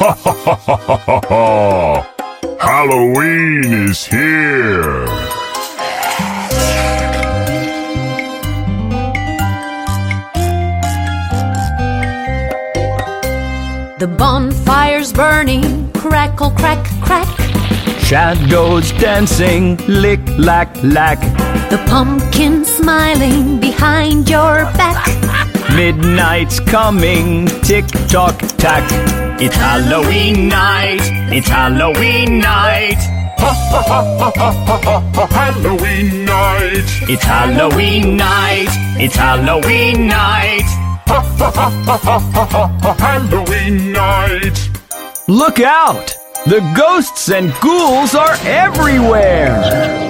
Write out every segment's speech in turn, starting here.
Halloween is here! The bonfire's burning, crackle, crack, crack. Shadows dancing, lick, lack, lack. The pumpkin smiling behind your back. Midnight's coming, tick tock tack. It's Halloween night, it's Halloween night. Halloween night! It's Halloween night, it's Halloween night. Halloween night! Look out! The ghosts and ghouls are everywhere!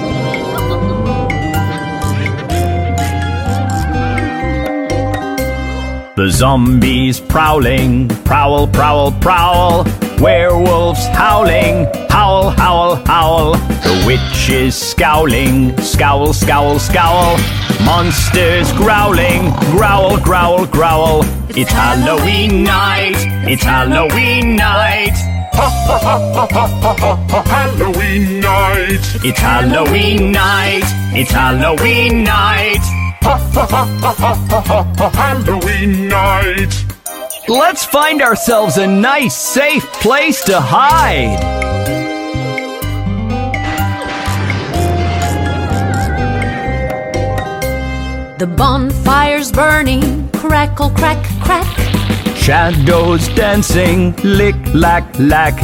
The zombies prowling, prowl, prowl, prowl. Werewolves howling, howl, howl, howl. The witches scowling, scowl, scowl, scowl. Monsters growling, growl, growl, growl. It's Halloween night, it's Halloween night. Halloween night! It's Halloween night, it's Halloween night. Halloween night! Let's find ourselves a nice, safe place to hide. The bonfire's burning, crackle, crack, crack. Shadows dancing, lick, lack, lack.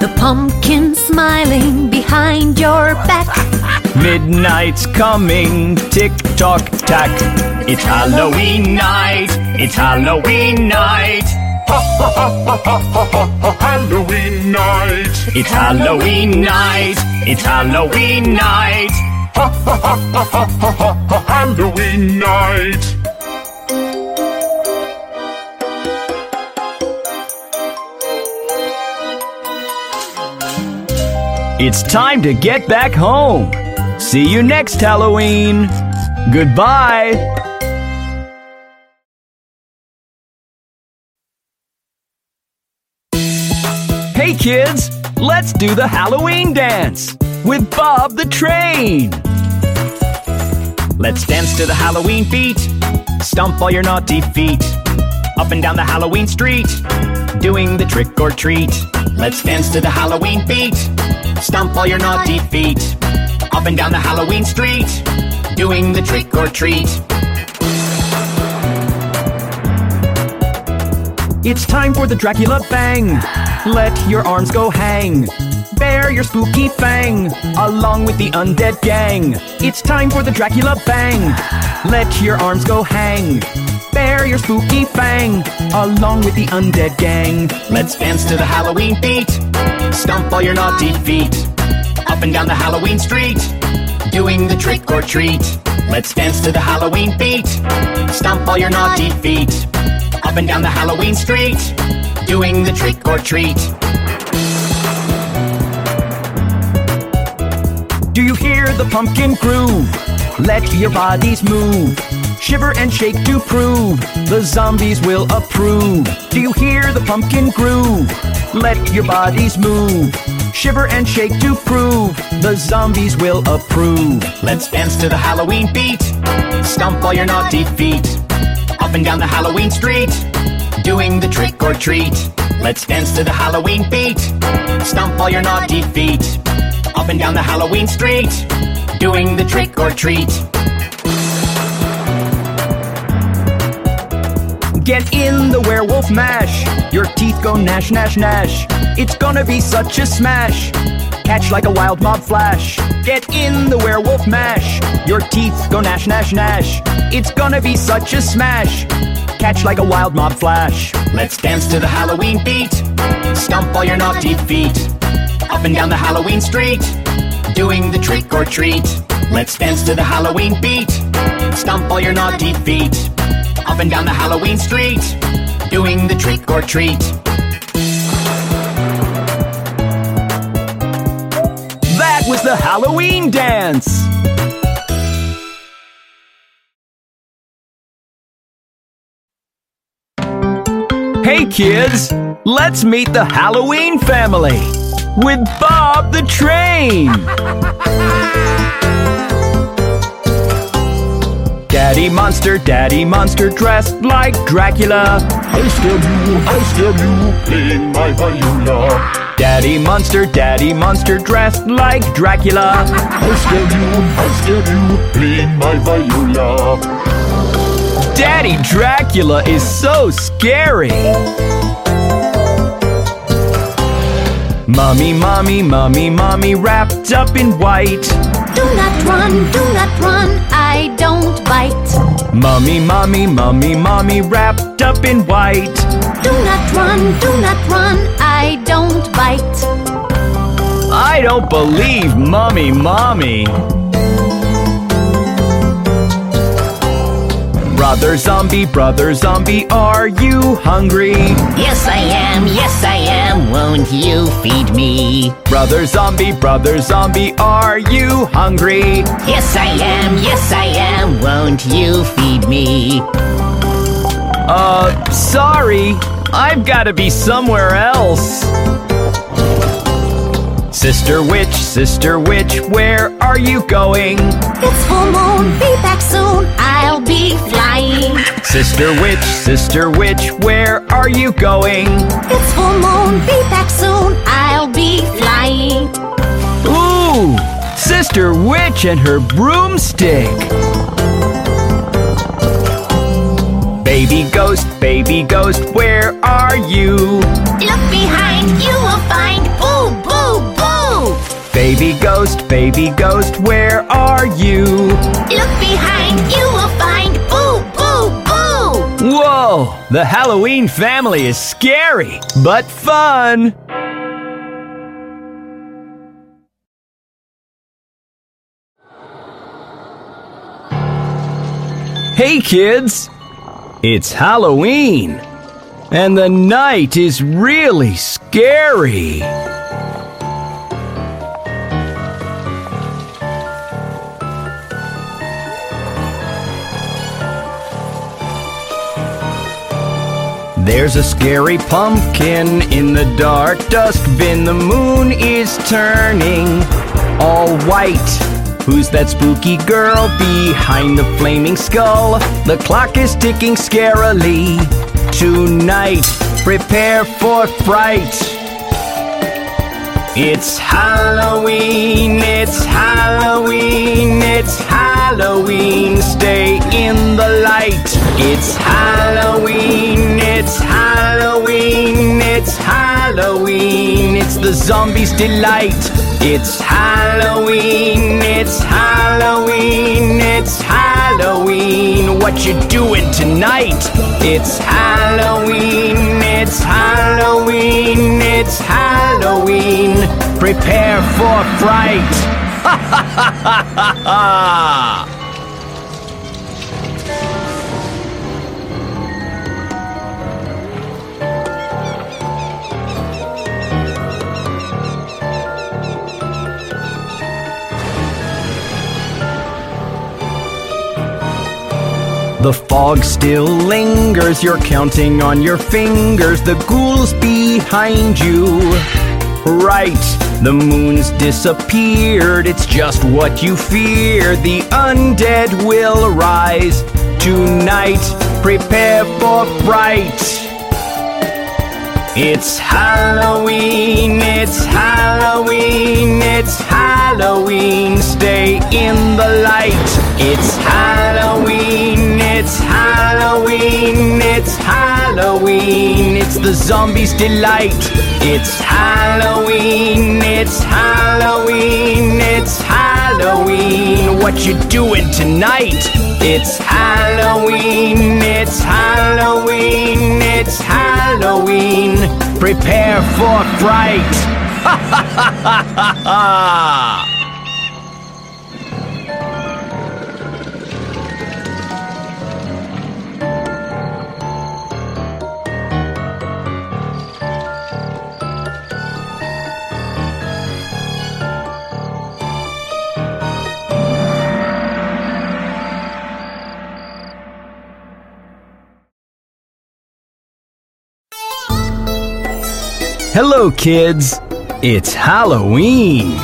The pumpkin smiling behind your back. Midnight's coming, tick tock tack. It's Halloween night, it's Halloween night. Halloween night! It's Halloween night, it's Halloween night. Halloween night! It's time to get back home. See you next Halloween. Goodbye. Hey kids, let's do the Halloween dance with Bob the Train. Let's dance to the Halloween beat. Stomp all your naughty feet. Up and down the Halloween street, doing the trick or treat. Let's dance to the Halloween beat. Stomp all your naughty feet. Up and down the Halloween street, doing the trick or treat. It's time for the Dracula bang. Let your arms go hang. Bare your spooky fang, along with the undead gang. It's time for the Dracula bang. Let your arms go hang. Bare your spooky fang, along with the undead gang. Let's dance to the Halloween beat. Stomp all your naughty feet. Up and down the Halloween street, doing the trick or treat. Let's dance to the Halloween beat. Stomp all your naughty feet. Up and down the Halloween street, doing the trick or treat. Do you hear the pumpkin groove? Let your bodies move. Shiver and shake to prove the zombies will approve. Do you hear the pumpkin groove? Let your bodies move. Shiver and shake to prove the zombies will approve. Let's dance to the Halloween beat. Stomp all your naughty feet. Up and down the Halloween street, doing the trick or treat. Let's dance to the Halloween beat. Stomp all your naughty feet. Up and down the Halloween street, doing the trick or treat. Get in the werewolf mash. Your teeth go gnash, gnash, gnash. It's gonna be such a smash. Catch like a wild mob flash. Get in the werewolf mash. Your teeth go gnash, gnash, gnash. It's gonna be such a smash. Catch like a wild mob flash. Let's dance to the Halloween beat. Stomp all your naughty feet. Up and down the Halloween street, doing the trick or treat. Let's dance to the Halloween beat. Stomp all your naughty feet. Up and down the Halloween street, doing the trick or treat. That was the Halloween dance. Hey kids, let's meet the Halloween family with Bob the Train. Daddy Monster, Daddy Monster dressed like Dracula. I stab you, I stab you, playing my viola. Daddy Monster, Daddy Monster dressed like Dracula. I stab you, I stab you, playing my viola. Daddy Dracula is so scary. Mummy, mommy, mummy, mommy wrapped up in white. Do not run, do not run, I don't bite. Mummy, mommy, mummy, mommy wrapped up in white. Do not run, do not run, I don't bite. I don't believe mummy, mommy. Brother zombie, brother zombie, are you hungry? Yes, I am. Yes, I am. Won't you feed me? Brother zombie, brother zombie, are you hungry? Yes, I am. Yes, I am. Won't you feed me? Uh, sorry. I've gotta be somewhere else. Sister witch, sister witch, where are you going? It's full moon, be back soon, I'll be flying. Sister witch, sister witch, where are you going? It's full moon, be back soon, I'll be flying. Ooh, sister witch and her broomstick. Baby ghost, baby ghost, where are you? Look behind, you will find boo, boo, boo. Baby ghost, baby ghost, where are you? Look behind, you will find boo, boo, boo. The Halloween family is scary, but fun. Hey kids, it's Halloween, and the night is really scary. There's a scary pumpkin in the dark dusk bin. The moon is turning all white. Who's that spooky girl behind the flaming skull? The clock is ticking scarily. Tonight, prepare for fright. It's Halloween, it's Halloween, it's Halloween. Stay in the light. It's Halloween, it's Halloween, it's Halloween. It's the zombies' delight. It's Halloween, it's Halloween, it's Halloween. What you doing tonight? It's Halloween, it's Halloween, it's Halloween. Prepare for fright. Ha ha ha ha ha! The fog still lingers, you're counting on your fingers, the ghouls behind you. Right, the moon's disappeared, it's just what you fear. The undead will rise. Tonight, prepare for fright. It's Halloween, it's Halloween, it's Halloween. Stay in the light. It's Halloween, it's Halloween, it's Halloween. It's the zombies' delight. It's Halloween, it's Halloween, it's Halloween. What you doing tonight? It's Halloween, it's Halloween, it's Halloween. Prepare for fright. Ha ha ha ha ha! Hello, kids. It's Halloween.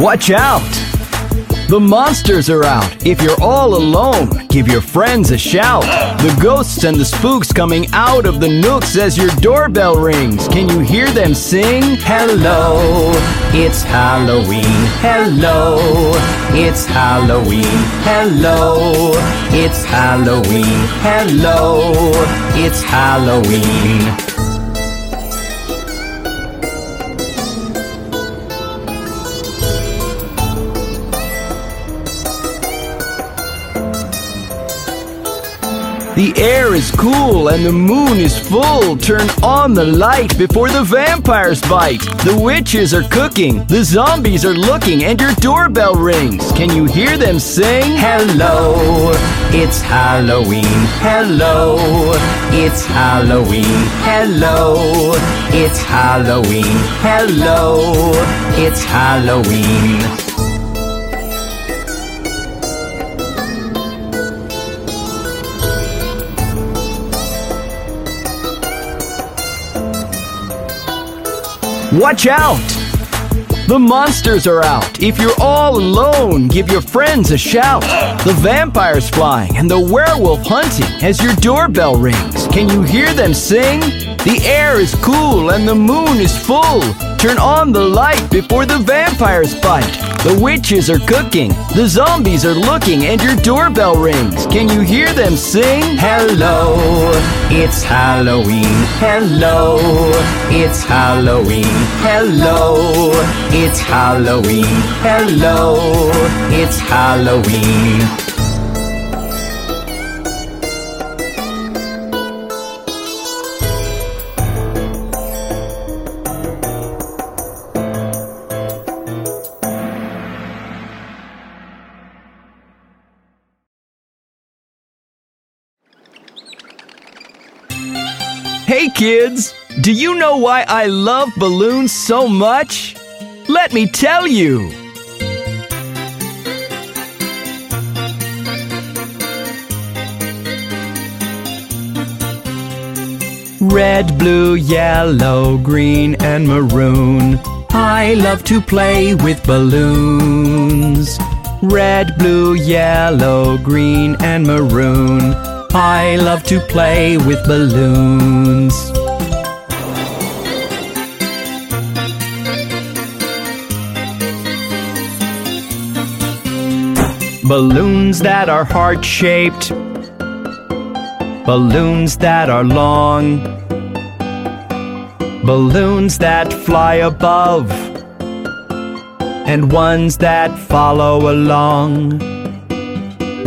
Watch out! The monsters are out. If you're all alone, give your friends a shout. The ghosts and the spooks coming out of the nooks as your doorbell rings. Can you hear them sing? Hello, it's Halloween. Hello, it's Halloween. Hello, it's Halloween. Hello, it's Halloween. The air is cool and the moon is full. Turn on the light before the vampires bite. The witches are cooking, the zombies are looking, and your doorbell rings. Can you hear them sing? Hello, it's Halloween. Hello, it's Halloween. Hello, it's Halloween. Hello, it's Halloween. Watch out! The monsters are out. If you're all alone, give your friends a shout. The vampire's flying and the werewolf hunting as your doorbell rings. Can you hear them sing? The air is cool and the moon is full. Turn on the light before the vampires bite. The witches are cooking, the zombies are looking, and your doorbell rings. Can you hear them sing? Hello, it's Halloween. Hello, it's Halloween. Hello, it's Halloween. Hello, it's Halloween. Hey kids! Do you know why I love balloons so much? Let me tell you! Red, blue, yellow, green, and maroon. I love to play with balloons. Red, blue, yellow, green, and maroon. I love to play with balloons. Balloons that are heart shaped. Balloons that are long. Balloons that fly above. And ones that follow along.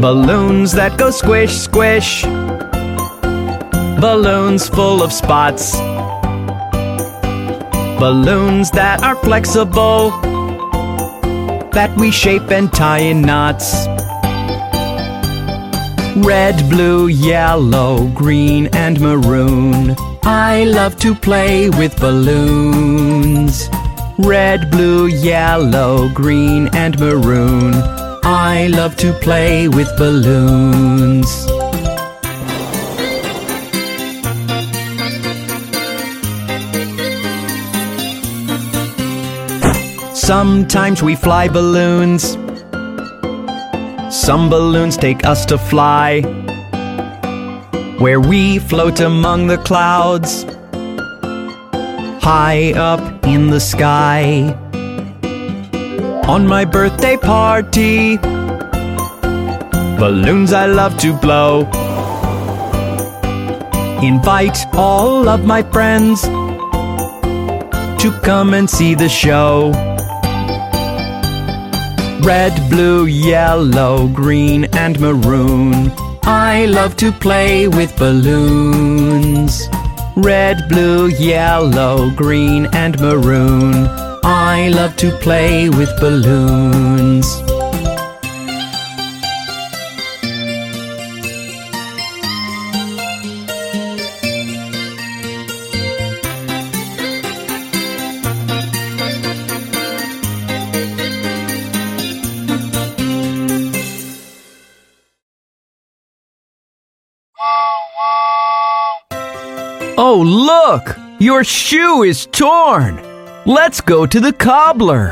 Balloons that go squish, squish. Balloons full of spots. Balloons that are flexible. That we shape and tie in knots. Red, blue, yellow, green, and maroon. I love to play with balloons. Red, blue, yellow, green, and maroon. I love to play with balloons. Sometimes we fly balloons. Some balloons take us to fly. Where we float among the clouds. High up in the sky. On my birthday party, balloons I love to blow. Invite all of my friends to come and see the show. Red, blue, yellow, green, and maroon. I love to play with balloons. Red, blue, yellow, green, and maroon. I love to play with balloons. Oh, look! Your shoe is torn! Let's go to the cobbler.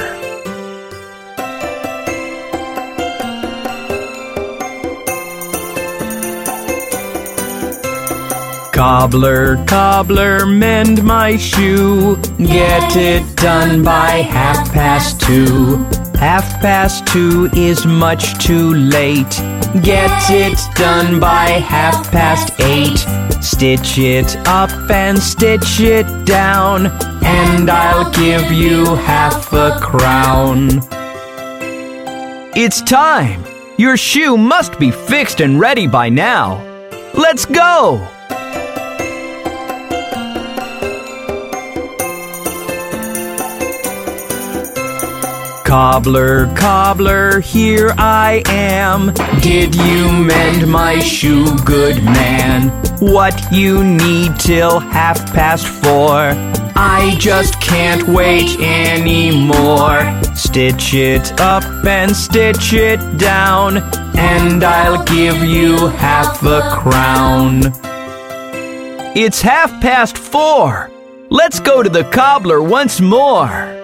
Cobbler, cobbler, mend my shoe. Get it done by half past two. Half past two is much too late. Get it done by half past eight. Stitch it up and stitch it down, and I'll give you half a crown. It's time! Your shoe must be fixed and ready by now. Let's go! Cobbler, cobbler, here I am. Did you mend my shoe, good man? What you need till half past four? I just can't wait anymore. Stitch it up and stitch it down, and I'll give you half a crown. It's half past four. Let's go to the cobbler once more.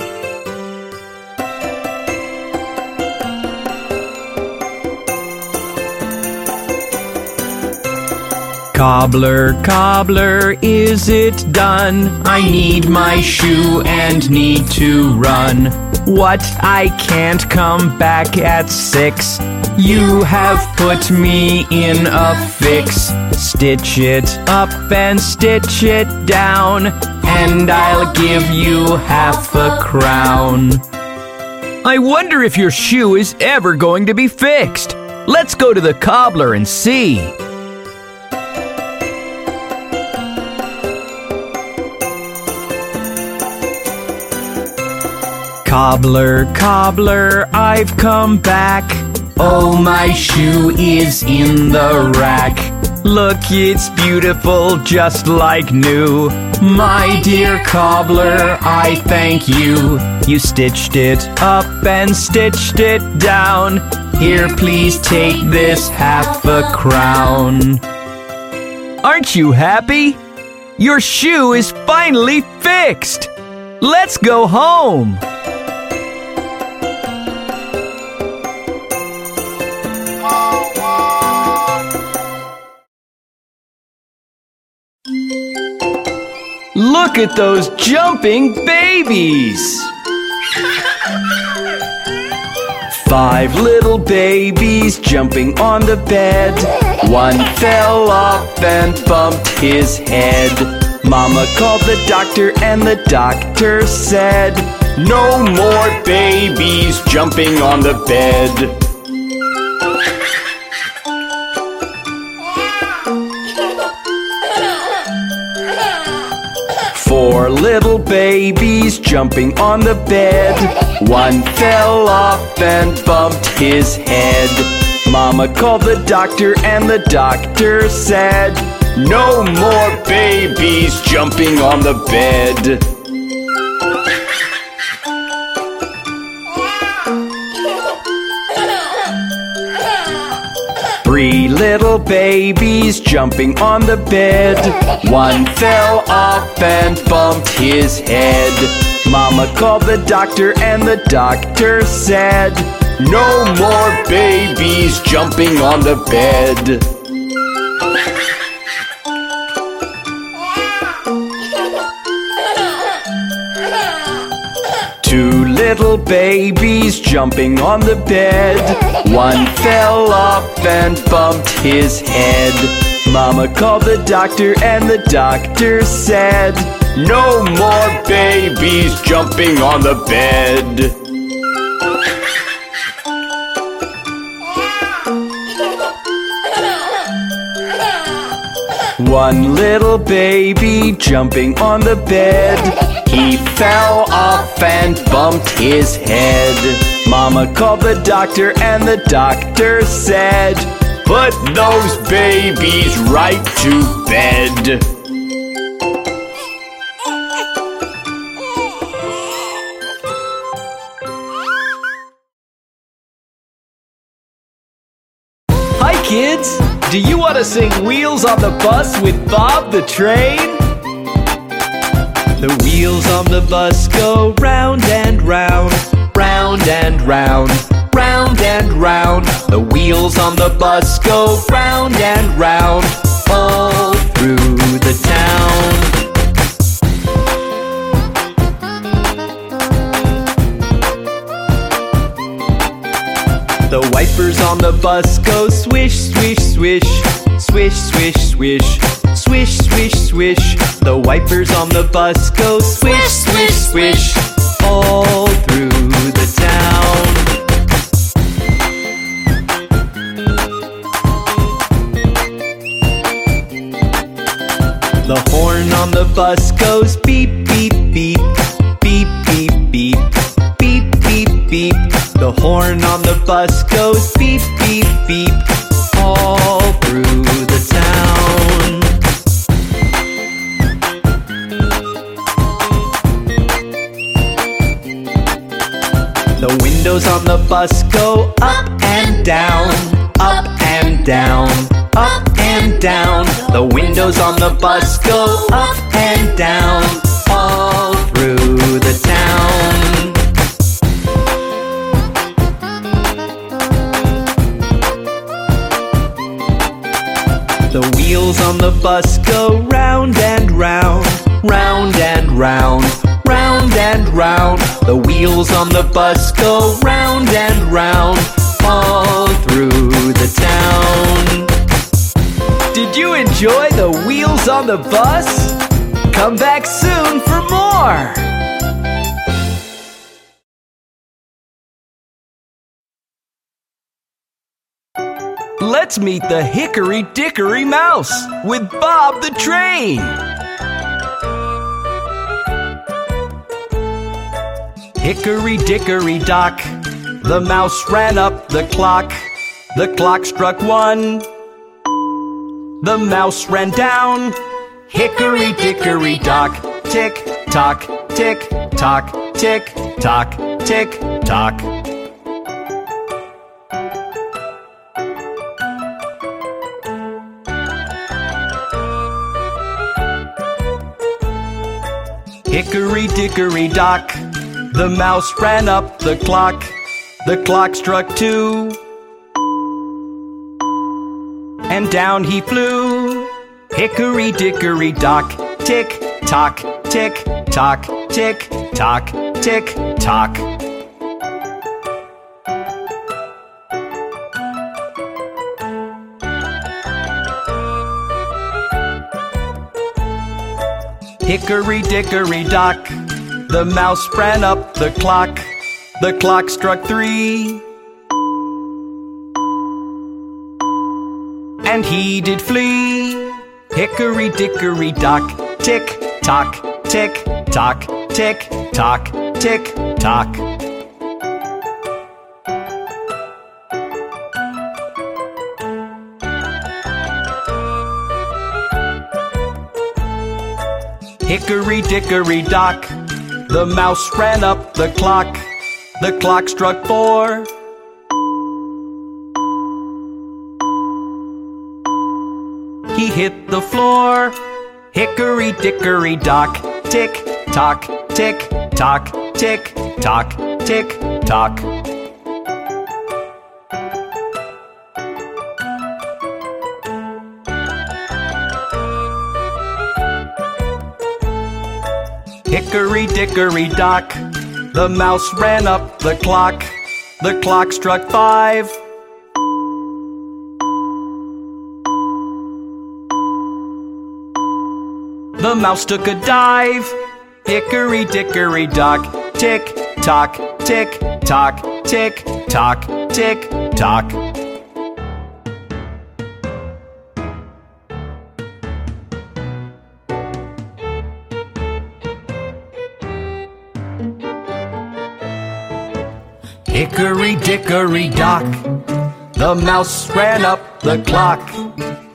Cobbler, cobbler, is it done? I need my shoe and need to run. What, I can't come back at six? You have put me in a fix. Stitch it up and stitch it down, and I'll give you half a crown. I wonder if your shoe is ever going to be fixed. Let's go to the cobbler and see. Cobbler, cobbler, I've come back. Oh, my shoe is in the rack. Look, it's beautiful, just like new. My dear cobbler, I thank you. You stitched it up and stitched it down. Here, please take this half a crown. Aren't you happy? Your shoe is finally fixed. Let's go home. Look at those jumping babies! Five little babies jumping on the bed. One fell off and bumped his head. Mama called the doctor, and the doctor said, No more babies jumping on the bed. Babies jumping on the bed. One fell off and bumped his head. Mama called the doctor, and the doctor said, No more babies jumping on the bed. Little babies jumping on the bed. One fell off and bumped his head. Mama called the doctor, and the doctor said, No more babies jumping on the bed. Two little babies jumping on the bed. One fell off and bumped his head. Mama called the doctor, and the doctor said, No more babies jumping on the bed. One little baby jumping on the bed. He fell off and bumped his head. Mama called the doctor, and the doctor said, Put those babies right to bed. Sing Wheels on the Bus with Bob the Train? The wheels on the bus go round and round, round and round, round and round. The wheels on the bus go round and round, all through the town. The wipers on the bus go swish, swish, swish, swish, swish, swish, swish, swish, swish. The wipers on the bus go swish, swish, swish, all through the town. The horn on the bus goes beep, beep, beep, beep, beep, beep, beep, beep, beep. The horn on the bus goes beep, beep, beep, round. The wheels on the bus go round and round, all through the town. Did you enjoy the wheels on the bus? Come back soon for more! Let's meet the Hickory Dickory Mouse with Bob the Train. Hickory Dickory Dock, the mouse ran up the clock. The clock struck one. The mouse ran down. Hickory Dickory Dock, tick tock, tick tock, tick tock, tick tock. Hickory dickory dock, the mouse ran up the clock. The clock struck two, and down he flew. Hickory dickory dock, tick tock, tick tock, tick tock, tick tock. Hickory dickory dock, the mouse ran up the clock. The clock struck three. And he did flee. Hickory dickory dock, tick tock, tick tock, tick tock, tick tock. Hickory dickory dock, the mouse ran up the clock. The clock struck four. He hit the floor. Hickory dickory dock, tick tock, tick tock, tick tock, tick tock. Hickory dickory dock, the mouse ran up the clock. The clock struck five. The mouse took a dive. Hickory dickory dock, tick tock, tick tock, tick tock, tick tock. Hickory dickory dock, the mouse ran up the clock.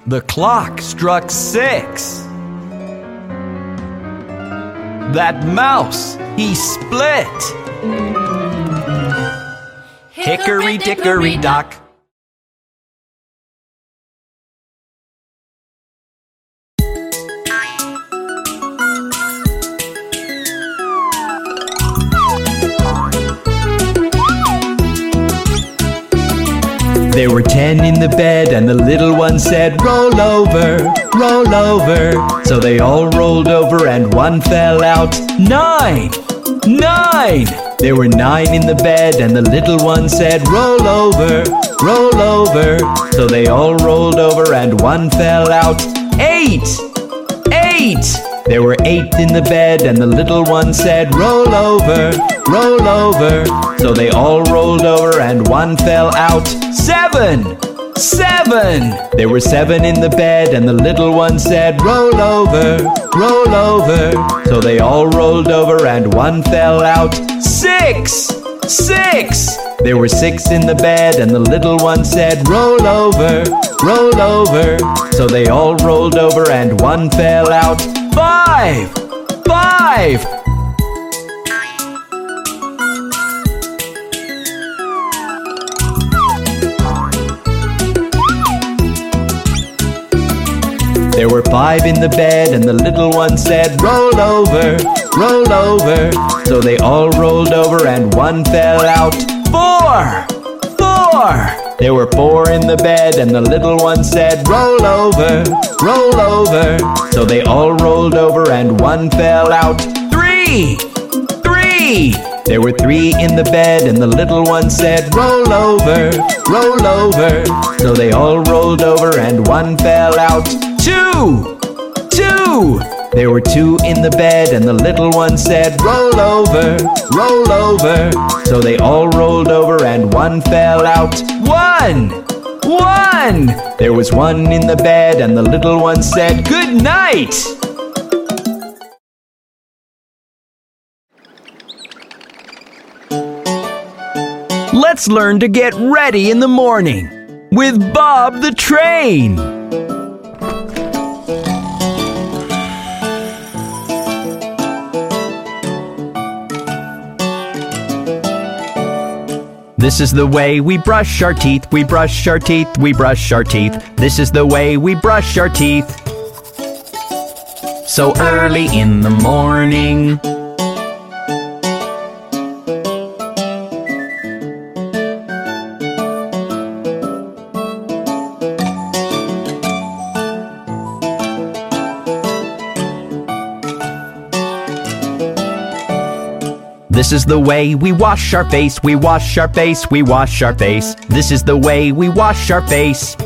The clock struck six. That mouse, he split. Hickory dickory dock. Bed, and the little one said, Roll over, roll over. So they all rolled over, and one fell out. Nine! Nine! There were nine in the bed, and the little one said, Roll over, roll over. So they all rolled over, and one fell out. Eight! Eight! There were eight in the bed, and the little one said, Roll over, roll over. So they all rolled over, and one fell out. Seven! Seven! There were seven in the bed, and the little one said, Roll over, roll over. So they all rolled over, and one fell out. Six! Six! There were six in the bed, and the little one said, Roll over, roll over. So they all rolled over, and one fell out. Five! Five! There were five in the bed, and the little one said, Roll over, roll over. So they all rolled over, and one fell out. Four! Four! There were four in the bed, and the little one said, Roll over, roll over. So they all rolled over, and one fell out. Three! Three! There were three in the bed, and the little one said, Roll over, roll over. So they all rolled over, and one fell out. Two! Two! There were two in the bed, and the little one said, Roll over, roll over. So they all rolled over, and one fell out. One! One! There was one in the bed, and the little one said, Good night! Let's learn to get ready in the morning with Bob the Train. This is the way we brush our teeth, we brush our teeth, we brush our teeth. This is the way we brush our teeth. So early in the morning. This is the way we wash our face, we wash our face, we wash our face. This is the way we wash our face.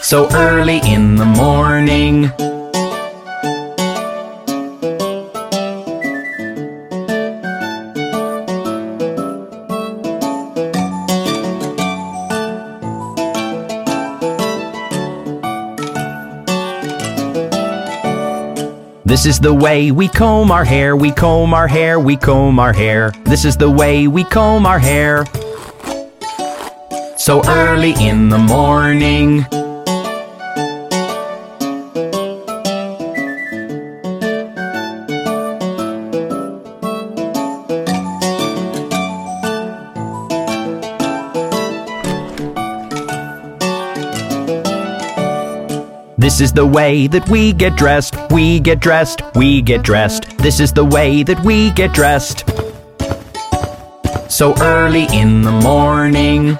So early in the morning. This is the way we comb our hair, we comb our hair, we comb our hair. This is the way we comb our hair. So early in the morning. This is the way that we get dressed, we get dressed, we get dressed. This is the way that we get dressed. So early in the morning.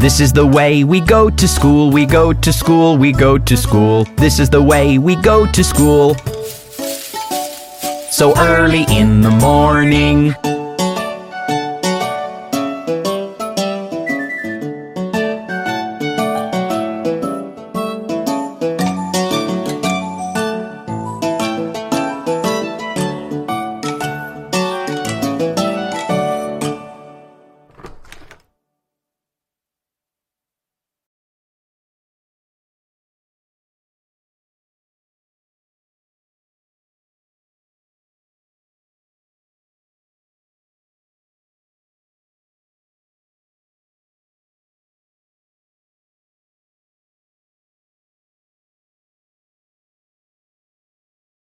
This is the way we go to school, we go to school, we go to school. This is the way we go to school. So early in the morning.